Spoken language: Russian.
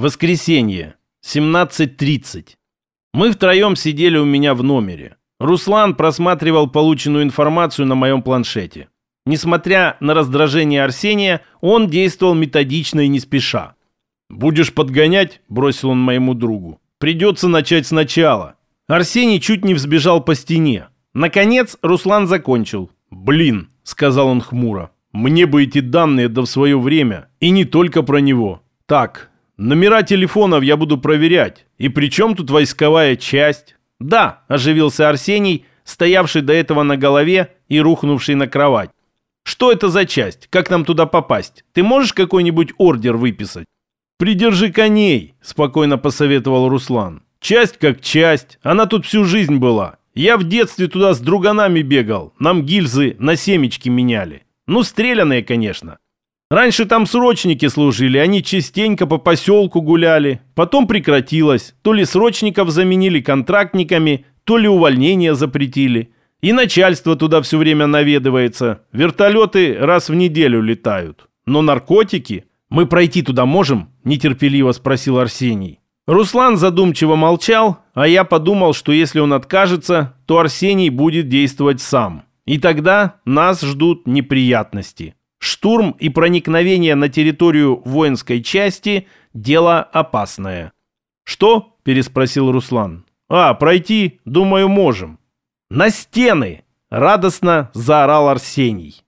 Воскресенье. 17.30. Мы втроем сидели у меня в номере. Руслан просматривал полученную информацию на моем планшете. Несмотря на раздражение Арсения, он действовал методично и не спеша. «Будешь подгонять?» – бросил он моему другу. «Придется начать сначала». Арсений чуть не взбежал по стене. Наконец Руслан закончил. «Блин», – сказал он хмуро. «Мне бы эти данные да в свое время. И не только про него. Так, номера телефонов я буду проверять. И при чем тут войсковая часть?» «Да», – оживился Арсений, стоявший до этого на голове и рухнувший на кровать. «Что это за часть? Как нам туда попасть? Ты можешь какой-нибудь ордер выписать?» «Придержи коней», – спокойно посоветовал Руслан. «Часть как часть. Она тут всю жизнь была. Я в детстве туда с друганами бегал. Нам гильзы на семечки меняли. Ну, стрелянные, конечно. Раньше там срочники служили, они частенько по поселку гуляли. Потом прекратилось. То ли срочников заменили контрактниками, то ли увольнение запретили. И начальство туда все время наведывается. Вертолеты раз в неделю летают. Но наркотики «Мы пройти туда можем?» – нетерпеливо спросил Арсений. Руслан задумчиво молчал, а я подумал, что если он откажется, то Арсений будет действовать сам. И тогда нас ждут неприятности. Штурм и проникновение на территорию воинской части – дело опасное. «Что?» – переспросил Руслан. «А, пройти, думаю, можем». «На стены!» – радостно заорал Арсений.